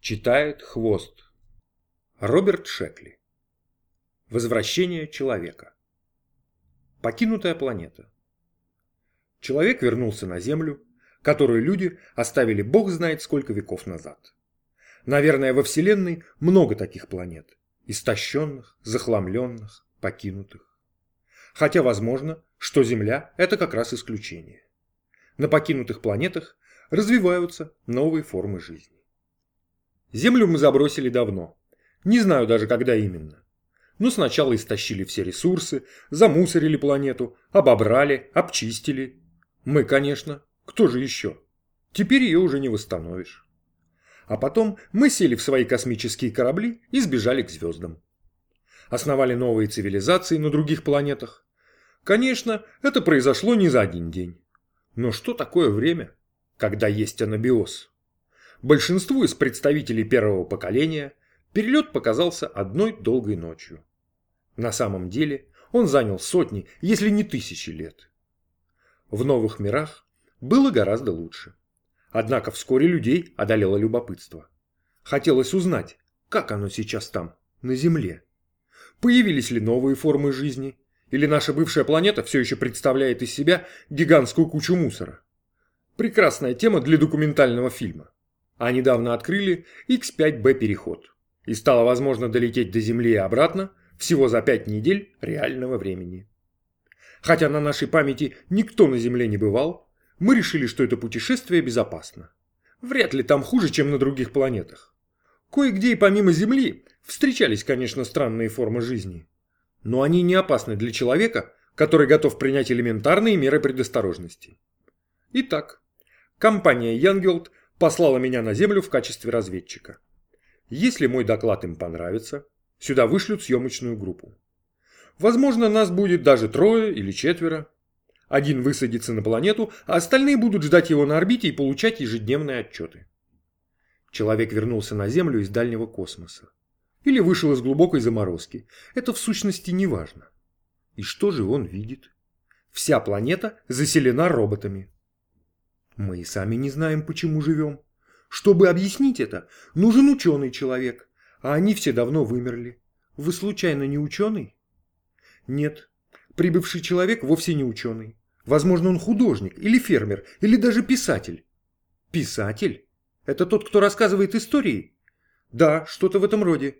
Читает хвост. Роберт Шекли. Возвращение человека. Покинутая планета. Человек вернулся на Землю, которую люди оставили бог знает сколько веков назад. Наверное, во Вселенной много таких планет. Истощенных, захламленных, покинутых. Хотя возможно, что Земля – это как раз исключение. На покинутых планетах развиваются новые формы жизни. Землю мы забросили давно. Не знаю даже, когда именно. Но сначала истощили все ресурсы, замусорили планету, обобрали, обчистили. Мы, конечно. Кто же еще? Теперь ее уже не восстановишь. А потом мы сели в свои космические корабли и сбежали к звездам. Основали новые цивилизации на других планетах. Конечно, это произошло не за один день. Но что такое время, когда есть анабиоз? Большинству из представителей первого поколения перелет показался одной долгой ночью. На самом деле он занял сотни, если не тысячи лет. В новых мирах было гораздо лучше. Однако вскоре людей одолело любопытство. Хотелось узнать, как оно сейчас там, на Земле. Появились ли новые формы жизни, или наша бывшая планета все еще представляет из себя гигантскую кучу мусора. Прекрасная тема для документального фильма а недавно открыли X5B переход. И стало возможно долететь до Земли и обратно всего за 5 недель реального времени. Хотя на нашей памяти никто на Земле не бывал, мы решили, что это путешествие безопасно. Вряд ли там хуже, чем на других планетах. Кое-где и помимо Земли встречались, конечно, странные формы жизни. Но они не опасны для человека, который готов принять элементарные меры предосторожности. Итак, компания Янгелд послала меня на Землю в качестве разведчика. Если мой доклад им понравится, сюда вышлют съемочную группу. Возможно, нас будет даже трое или четверо. Один высадится на планету, а остальные будут ждать его на орбите и получать ежедневные отчеты. Человек вернулся на Землю из дальнего космоса. Или вышел из глубокой заморозки. Это в сущности не важно. И что же он видит? Вся планета заселена роботами. Мы и сами не знаем, почему живем. Чтобы объяснить это, нужен ученый человек, а они все давно вымерли. Вы случайно не ученый? Нет, прибывший человек вовсе не ученый. Возможно, он художник, или фермер, или даже писатель. Писатель? Это тот, кто рассказывает истории? Да, что-то в этом роде.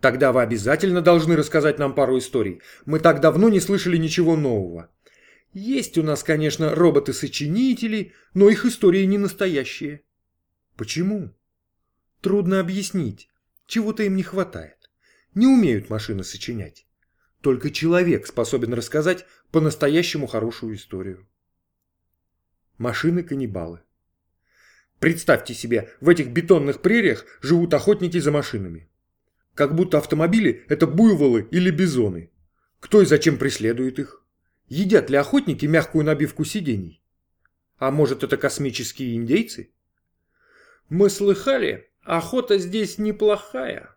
Тогда вы обязательно должны рассказать нам пару историй. Мы так давно не слышали ничего нового. Есть у нас, конечно, роботы-сочинители, но их истории не настоящие. Почему? Трудно объяснить. Чего-то им не хватает. Не умеют машины сочинять. Только человек способен рассказать по-настоящему хорошую историю. Машины-каннибалы. Представьте себе, в этих бетонных прериях живут охотники за машинами. Как будто автомобили – это буйволы или бизоны. Кто и зачем преследует их? Едят ли охотники мягкую набивку сидений? А может, это космические индейцы? Мы слыхали, охота здесь неплохая.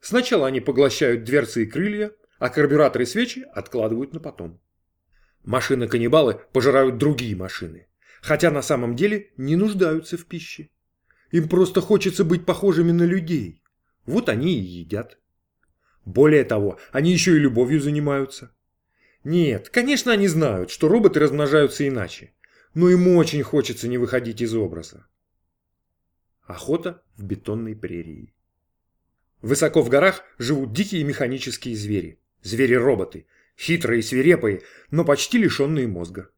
Сначала они поглощают дверцы и крылья, а карбюраторы и свечи откладывают на потом. Машины-каннибалы пожирают другие машины, хотя на самом деле не нуждаются в пище. Им просто хочется быть похожими на людей. Вот они и едят. Более того, они еще и любовью занимаются. Нет, конечно, они знают, что роботы размножаются иначе. Но им очень хочется не выходить из образа. Охота в бетонной прерии. Высоко в горах живут дикие механические звери. Звери-роботы. Хитрые и свирепые, но почти лишенные мозга.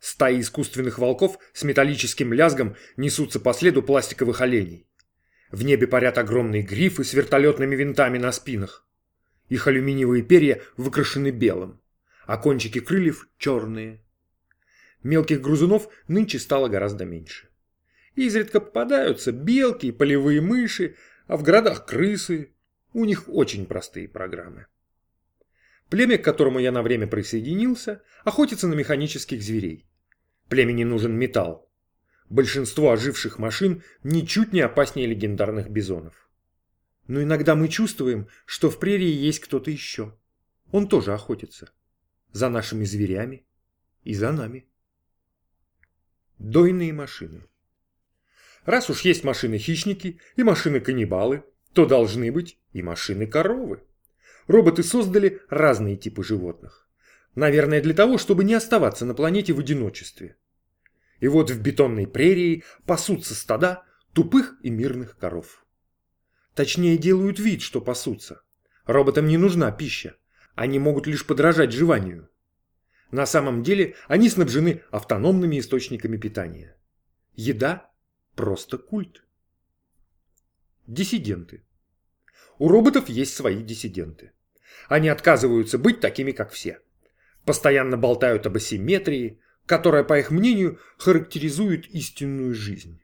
Стаи искусственных волков с металлическим лязгом несутся по следу пластиковых оленей. В небе парят огромные грифы с вертолетными винтами на спинах. Их алюминиевые перья выкрашены белым а кончики крыльев черные. Мелких грызунов нынче стало гораздо меньше. Изредка попадаются белки и полевые мыши, а в городах крысы. У них очень простые программы. Племя, к которому я на время присоединился, охотится на механических зверей. Племени нужен металл. Большинство оживших машин ничуть не опаснее легендарных бизонов. Но иногда мы чувствуем, что в прерии есть кто-то еще. Он тоже охотится за нашими зверями и за нами. Дойные машины. Раз уж есть машины-хищники и машины-каннибалы, то должны быть и машины-коровы. Роботы создали разные типы животных. Наверное, для того, чтобы не оставаться на планете в одиночестве. И вот в бетонной прерии пасутся стада тупых и мирных коров. Точнее, делают вид, что пасутся. Роботам не нужна пища. Они могут лишь подражать жеванию. На самом деле они снабжены автономными источниками питания. Еда – просто культ. Диссиденты. У роботов есть свои диссиденты. Они отказываются быть такими, как все. Постоянно болтают об асимметрии, которая, по их мнению, характеризует истинную жизнь.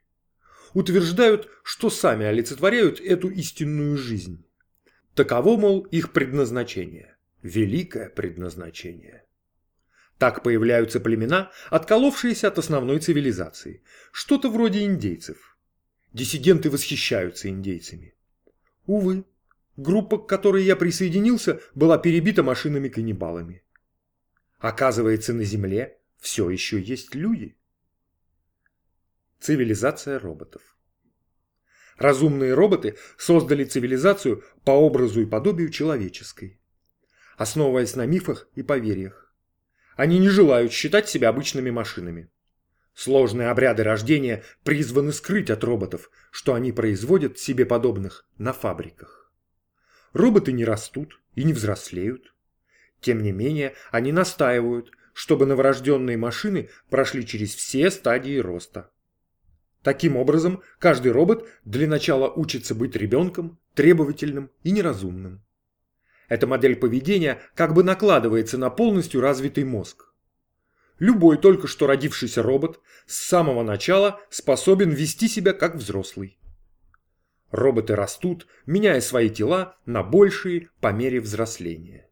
Утверждают, что сами олицетворяют эту истинную жизнь. Таково, мол, их предназначение. Великое предназначение. Так появляются племена, отколовшиеся от основной цивилизации. Что-то вроде индейцев. Диссиденты восхищаются индейцами. Увы, группа, к которой я присоединился, была перебита машинами-каннибалами. Оказывается, на Земле все еще есть люди. Цивилизация роботов. Разумные роботы создали цивилизацию по образу и подобию человеческой, основываясь на мифах и поверьях. Они не желают считать себя обычными машинами. Сложные обряды рождения призваны скрыть от роботов, что они производят себе подобных на фабриках. Роботы не растут и не взрослеют. Тем не менее, они настаивают, чтобы новорожденные машины прошли через все стадии роста. Таким образом, каждый робот для начала учится быть ребенком, требовательным и неразумным. Эта модель поведения как бы накладывается на полностью развитый мозг. Любой только что родившийся робот с самого начала способен вести себя как взрослый. Роботы растут, меняя свои тела на большие по мере взросления.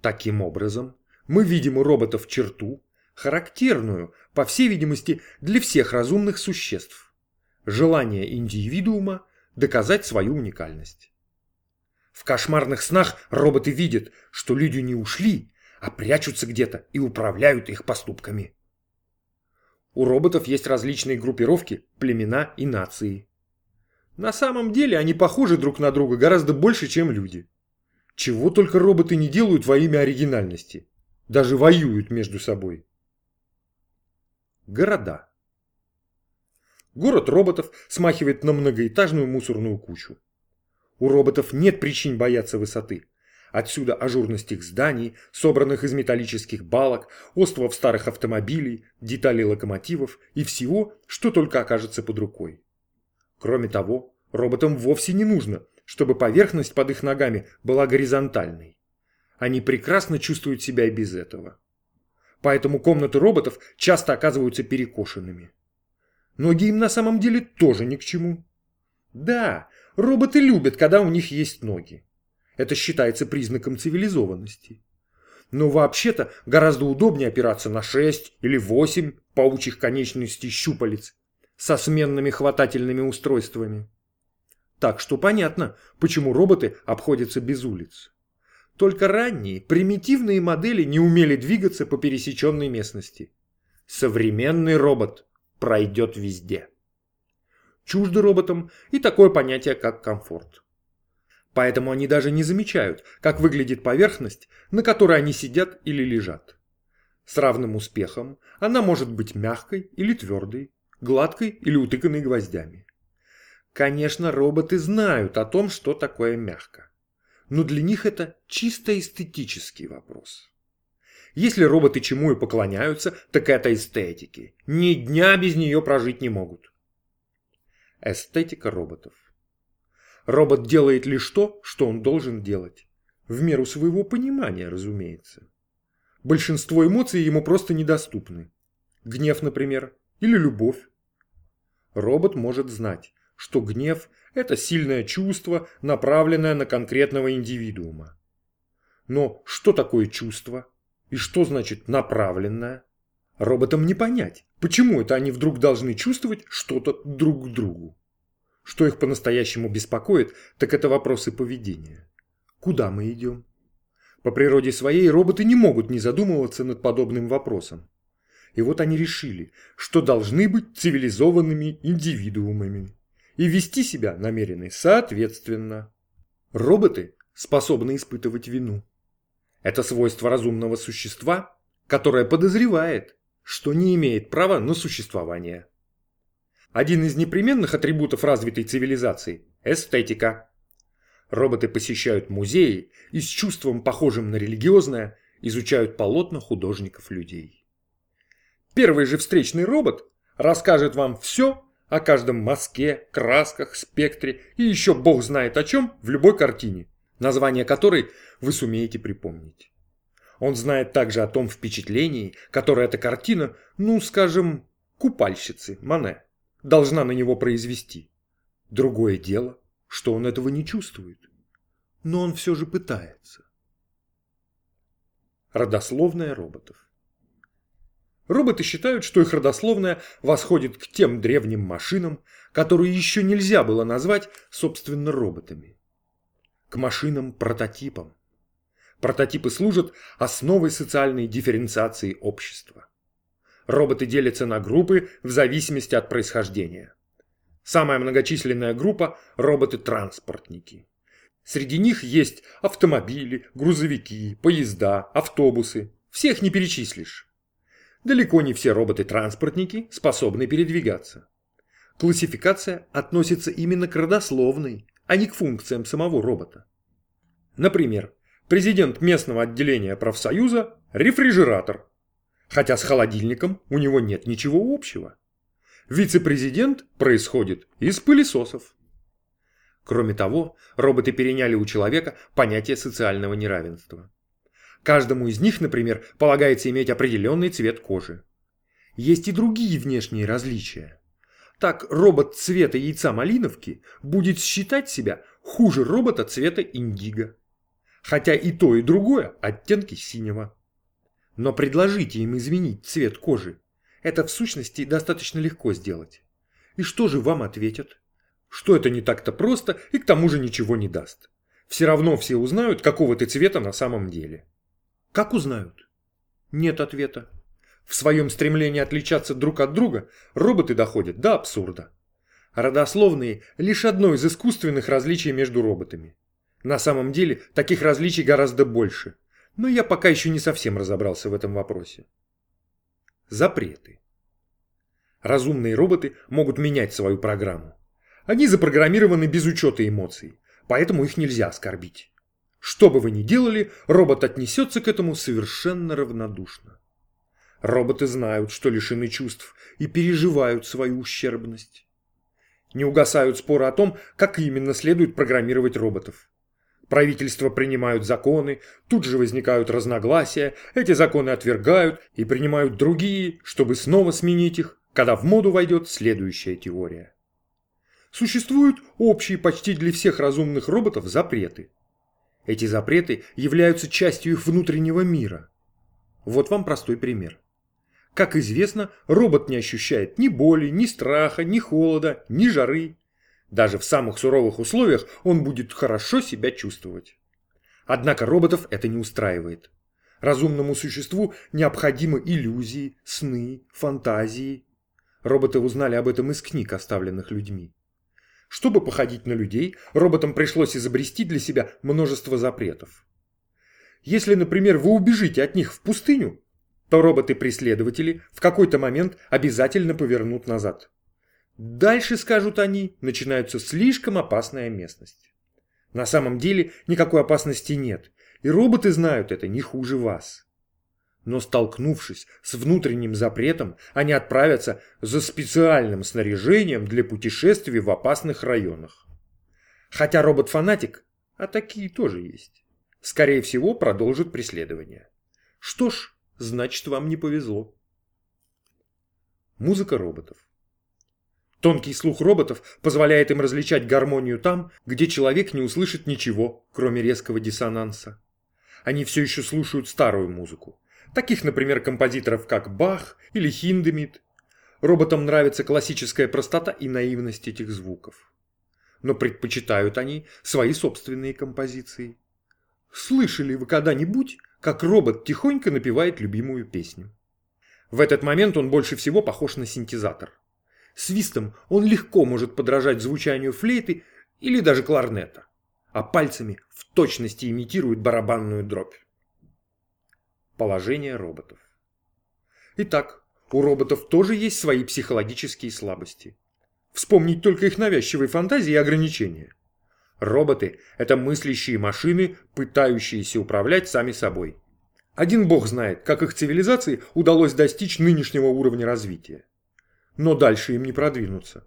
Таким образом, мы видим у роботов черту, характерную, по всей видимости, для всех разумных существ. Желание индивидуума доказать свою уникальность. В кошмарных снах роботы видят, что люди не ушли, а прячутся где-то и управляют их поступками. У роботов есть различные группировки, племена и нации. На самом деле они похожи друг на друга гораздо больше, чем люди. Чего только роботы не делают во имя оригинальности. Даже воюют между собой. Города. Город роботов смахивает на многоэтажную мусорную кучу. У роботов нет причин бояться высоты. Отсюда ажурность их зданий, собранных из металлических балок, островов старых автомобилей, деталей локомотивов и всего, что только окажется под рукой. Кроме того, роботам вовсе не нужно, чтобы поверхность под их ногами была горизонтальной. Они прекрасно чувствуют себя и без этого. Поэтому комнаты роботов часто оказываются перекошенными. Ноги им на самом деле тоже ни к чему. Да, роботы любят, когда у них есть ноги. Это считается признаком цивилизованности. Но вообще-то гораздо удобнее опираться на 6 или 8 паучьих конечностей щупалец со сменными хватательными устройствами. Так что понятно, почему роботы обходятся без улиц. Только ранние, примитивные модели не умели двигаться по пересеченной местности. Современный робот пройдет везде. Чуждо роботам и такое понятие, как комфорт. Поэтому они даже не замечают, как выглядит поверхность, на которой они сидят или лежат. С равным успехом она может быть мягкой или твердой, гладкой или утыканной гвоздями. Конечно, роботы знают о том, что такое мягко но для них это чисто эстетический вопрос. Если роботы чему и поклоняются, так это эстетики. Ни дня без нее прожить не могут. Эстетика роботов. Робот делает лишь то, что он должен делать. В меру своего понимания, разумеется. Большинство эмоций ему просто недоступны. Гнев, например, или любовь. Робот может знать, что гнев – это сильное чувство, направленное на конкретного индивидуума. Но что такое чувство? И что значит направленное? Роботам не понять, почему это они вдруг должны чувствовать что-то друг к другу. Что их по-настоящему беспокоит, так это вопросы поведения. Куда мы идем? По природе своей роботы не могут не задумываться над подобным вопросом. И вот они решили, что должны быть цивилизованными индивидуумами и вести себя намерены соответственно. Роботы способны испытывать вину. Это свойство разумного существа, которое подозревает, что не имеет права на существование. Один из непременных атрибутов развитой цивилизации – эстетика. Роботы посещают музеи и с чувством, похожим на религиозное, изучают полотна художников-людей. Первый же встречный робот расскажет вам все о каждом мазке, красках, спектре и еще бог знает о чем в любой картине, название которой вы сумеете припомнить. Он знает также о том впечатлении, которое эта картина, ну, скажем, купальщицы Мане, должна на него произвести. Другое дело, что он этого не чувствует. Но он все же пытается. Родословная роботов Роботы считают, что их родословная восходит к тем древним машинам, которые еще нельзя было назвать, собственно, роботами. К машинам-прототипам. Прототипы служат основой социальной дифференциации общества. Роботы делятся на группы в зависимости от происхождения. Самая многочисленная группа – роботы-транспортники. Среди них есть автомобили, грузовики, поезда, автобусы. Всех не перечислишь. Далеко не все роботы-транспортники способны передвигаться. Классификация относится именно к родословной, а не к функциям самого робота. Например, президент местного отделения профсоюза – рефрижератор, хотя с холодильником у него нет ничего общего. Вице-президент происходит из пылесосов. Кроме того, роботы переняли у человека понятие социального неравенства. Каждому из них, например, полагается иметь определенный цвет кожи. Есть и другие внешние различия. Так робот цвета яйца малиновки будет считать себя хуже робота цвета индиго. Хотя и то, и другое оттенки синего. Но предложите им изменить цвет кожи. Это в сущности достаточно легко сделать. И что же вам ответят? Что это не так-то просто и к тому же ничего не даст. Все равно все узнают, какого ты цвета на самом деле. Как узнают? Нет ответа. В своем стремлении отличаться друг от друга роботы доходят до абсурда. Родословные – лишь одно из искусственных различий между роботами. На самом деле таких различий гораздо больше, но я пока еще не совсем разобрался в этом вопросе. Запреты. Разумные роботы могут менять свою программу. Они запрограммированы без учета эмоций, поэтому их нельзя оскорбить. Что бы вы ни делали, робот отнесется к этому совершенно равнодушно. Роботы знают, что лишены чувств и переживают свою ущербность. Не угасают споры о том, как именно следует программировать роботов. Правительства принимают законы, тут же возникают разногласия, эти законы отвергают и принимают другие, чтобы снова сменить их, когда в моду войдет следующая теория. Существуют общие почти для всех разумных роботов запреты. Эти запреты являются частью их внутреннего мира. Вот вам простой пример. Как известно, робот не ощущает ни боли, ни страха, ни холода, ни жары. Даже в самых суровых условиях он будет хорошо себя чувствовать. Однако роботов это не устраивает. Разумному существу необходимы иллюзии, сны, фантазии. Роботы узнали об этом из книг, оставленных людьми. Чтобы походить на людей, роботам пришлось изобрести для себя множество запретов. Если, например, вы убежите от них в пустыню, то роботы-преследователи в какой-то момент обязательно повернут назад. Дальше, скажут они, начинается слишком опасная местность. На самом деле никакой опасности нет, и роботы знают это не хуже вас но столкнувшись с внутренним запретом, они отправятся за специальным снаряжением для путешествий в опасных районах. Хотя робот-фанатик, а такие тоже есть, скорее всего продолжит преследование. Что ж, значит вам не повезло. Музыка роботов. Тонкий слух роботов позволяет им различать гармонию там, где человек не услышит ничего, кроме резкого диссонанса. Они все еще слушают старую музыку, Таких, например, композиторов, как Бах или Хиндемит. Роботам нравится классическая простота и наивность этих звуков. Но предпочитают они свои собственные композиции. Слышали вы когда-нибудь, как робот тихонько напевает любимую песню? В этот момент он больше всего похож на синтезатор. Свистом он легко может подражать звучанию флейты или даже кларнета, а пальцами в точности имитирует барабанную дробь. Положение роботов. Итак, у роботов тоже есть свои психологические слабости. Вспомнить только их навязчивые фантазии и ограничения. Роботы – это мыслящие машины, пытающиеся управлять сами собой. Один бог знает, как их цивилизации удалось достичь нынешнего уровня развития. Но дальше им не продвинуться.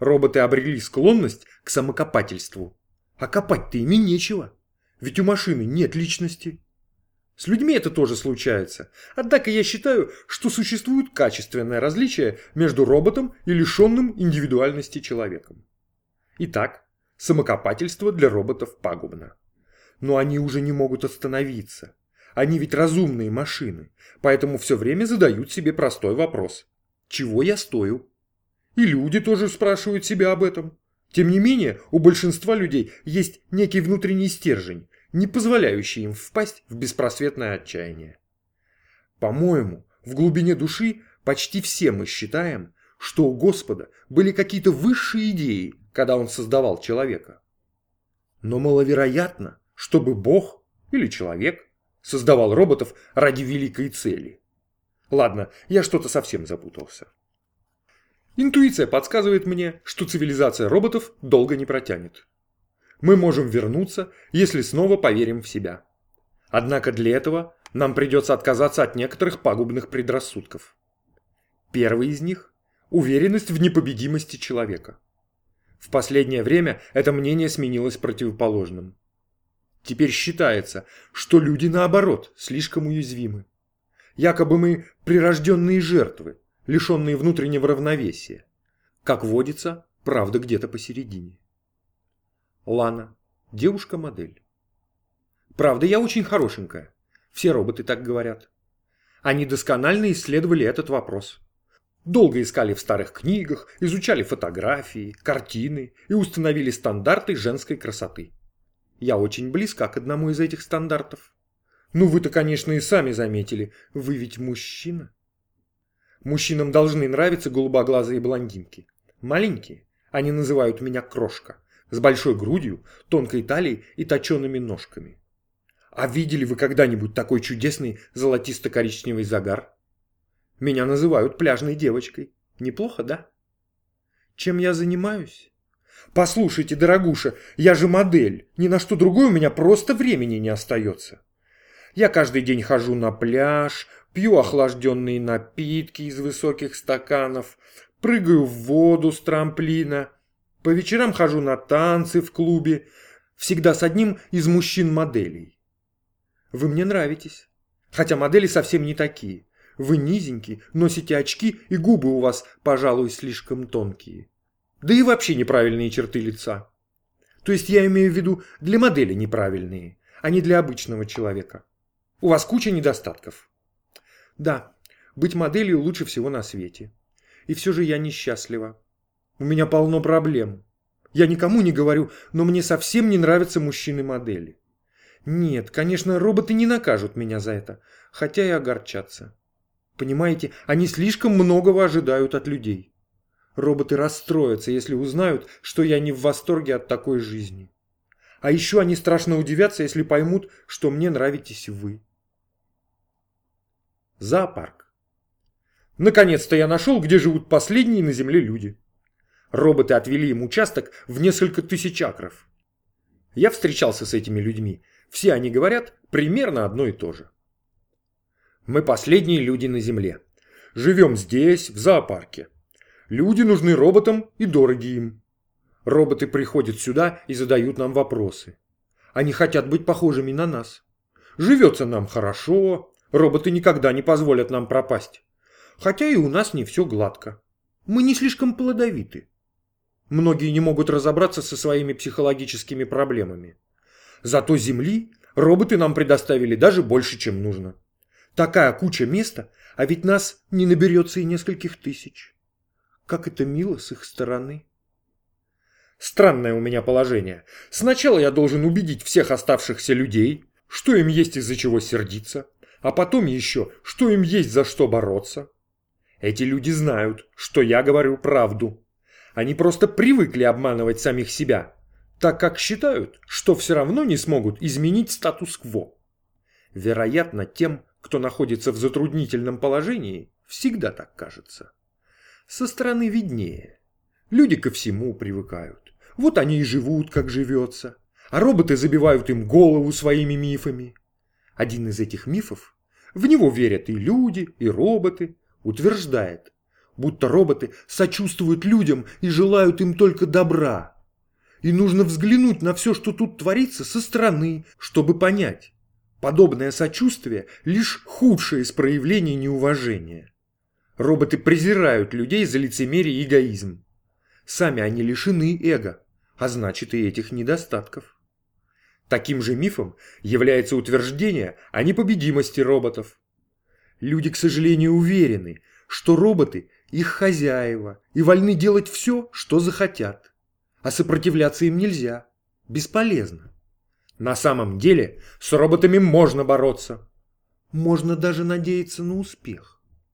Роботы обрели склонность к самокопательству. А копать-то ими нечего. Ведь у машины нет личности. С людьми это тоже случается. Однако я считаю, что существует качественное различие между роботом и лишенным индивидуальности человеком. Итак, самокопательство для роботов пагубно. Но они уже не могут остановиться. Они ведь разумные машины, поэтому все время задают себе простой вопрос. Чего я стою? И люди тоже спрашивают себя об этом. Тем не менее, у большинства людей есть некий внутренний стержень, не позволяющий им впасть в беспросветное отчаяние. По-моему, в глубине души почти все мы считаем, что у Господа были какие-то высшие идеи, когда Он создавал человека. Но маловероятно, чтобы Бог или человек создавал роботов ради великой цели. Ладно, я что-то совсем запутался. Интуиция подсказывает мне, что цивилизация роботов долго не протянет мы можем вернуться, если снова поверим в себя. Однако для этого нам придется отказаться от некоторых пагубных предрассудков. Первый из них – уверенность в непобедимости человека. В последнее время это мнение сменилось противоположным. Теперь считается, что люди наоборот слишком уязвимы. Якобы мы прирожденные жертвы, лишенные внутреннего равновесия. Как водится, правда где-то посередине. Лана. Девушка-модель. Правда, я очень хорошенькая. Все роботы так говорят. Они досконально исследовали этот вопрос. Долго искали в старых книгах, изучали фотографии, картины и установили стандарты женской красоты. Я очень близка к одному из этих стандартов. Ну вы-то, конечно, и сами заметили, вы ведь мужчина. Мужчинам должны нравиться голубоглазые блондинки. Маленькие, они называют меня крошка с большой грудью, тонкой талией и точеными ножками. А видели вы когда-нибудь такой чудесный золотисто-коричневый загар? Меня называют пляжной девочкой. Неплохо, да? Чем я занимаюсь? Послушайте, дорогуша, я же модель. Ни на что другое у меня просто времени не остается. Я каждый день хожу на пляж, пью охлажденные напитки из высоких стаканов, прыгаю в воду с трамплина, по вечерам хожу на танцы в клубе, всегда с одним из мужчин-моделей. Вы мне нравитесь. Хотя модели совсем не такие. Вы низенькие, носите очки, и губы у вас, пожалуй, слишком тонкие. Да и вообще неправильные черты лица. То есть я имею в виду для модели неправильные, а не для обычного человека. У вас куча недостатков. Да, быть моделью лучше всего на свете. И все же я несчастлива. У меня полно проблем. Я никому не говорю, но мне совсем не нравятся мужчины-модели. Нет, конечно, роботы не накажут меня за это, хотя и огорчатся. Понимаете, они слишком многого ожидают от людей. Роботы расстроятся, если узнают, что я не в восторге от такой жизни. А еще они страшно удивятся, если поймут, что мне нравитесь вы. Зоопарк. Наконец-то я нашел, где живут последние на Земле люди. Роботы отвели им участок в несколько тысяч акров. Я встречался с этими людьми. Все они говорят примерно одно и то же. Мы последние люди на Земле. Живем здесь, в зоопарке. Люди нужны роботам и дороги им. Роботы приходят сюда и задают нам вопросы. Они хотят быть похожими на нас. Живется нам хорошо, роботы никогда не позволят нам пропасть. Хотя и у нас не все гладко. Мы не слишком плодовиты. Многие не могут разобраться со своими психологическими проблемами. Зато Земли роботы нам предоставили даже больше, чем нужно. Такая куча места, а ведь нас не наберется и нескольких тысяч. Как это мило с их стороны. Странное у меня положение. Сначала я должен убедить всех оставшихся людей, что им есть из-за чего сердиться, а потом еще, что им есть за что бороться. Эти люди знают, что я говорю правду. Они просто привыкли обманывать самих себя, так как считают, что все равно не смогут изменить статус-кво. Вероятно, тем, кто находится в затруднительном положении, всегда так кажется. Со стороны виднее. Люди ко всему привыкают. Вот они и живут, как живется. А роботы забивают им голову своими мифами. Один из этих мифов, в него верят и люди, и роботы, утверждает, будто роботы сочувствуют людям и желают им только добра. И нужно взглянуть на все, что тут творится, со стороны, чтобы понять. Подобное сочувствие – лишь худшее из проявлений неуважения. Роботы презирают людей за лицемерие и эгоизм. Сами они лишены эго, а значит и этих недостатков. Таким же мифом является утверждение о непобедимости роботов. Люди, к сожалению, уверены, что роботы – их хозяева и вольны делать все, что захотят. А сопротивляться им нельзя. Бесполезно. На самом деле с роботами можно бороться. Можно даже надеяться на успех.